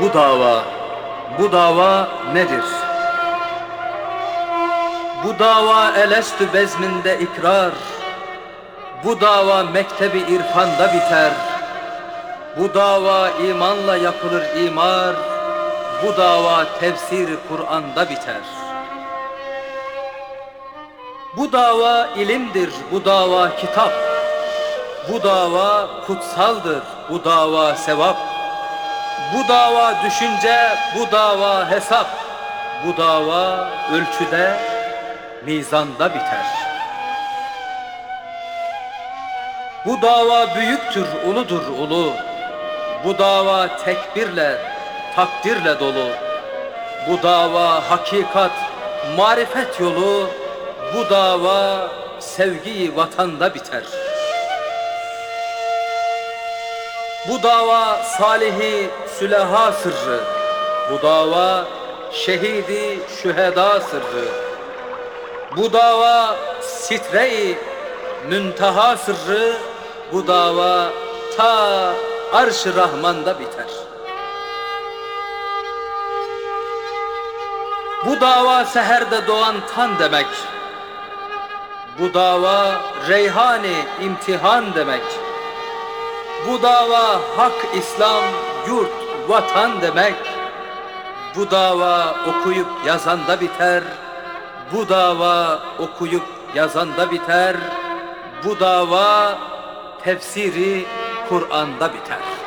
Bu dava, bu dava nedir? Bu dava elestü bezminde ikrar, bu dava mektebi irfanda biter. Bu dava imanla yapılır imar, bu dava tefsiri Kur'an'da biter. Bu dava ilimdir, bu dava kitap. Bu dava kutsaldır, bu dava sevap. Bu dava düşünce, bu dava hesap. Bu dava ölçüde, mizanda biter. Bu dava büyüktür, uludur ulu. Bu dava tekbirle, takdirle dolu. Bu dava hakikat, marifet yolu. Bu dava sevgiyi vatanda biter. Bu dava salihi süleha sırrı. Bu dava şehidi şüheda sırrı. Bu dava sitre-i münteha sırrı. Bu dava ta arş-ı Rahman'da biter. Bu dava seherde doğan tan demek. Bu dava reyhani imtihan demek. Bu dava hak İslam yurt vatan demek. Bu dava okuyup yazanda biter. Bu dava okuyup yazanda biter. Bu dava tefsiri Kur'an'da biter.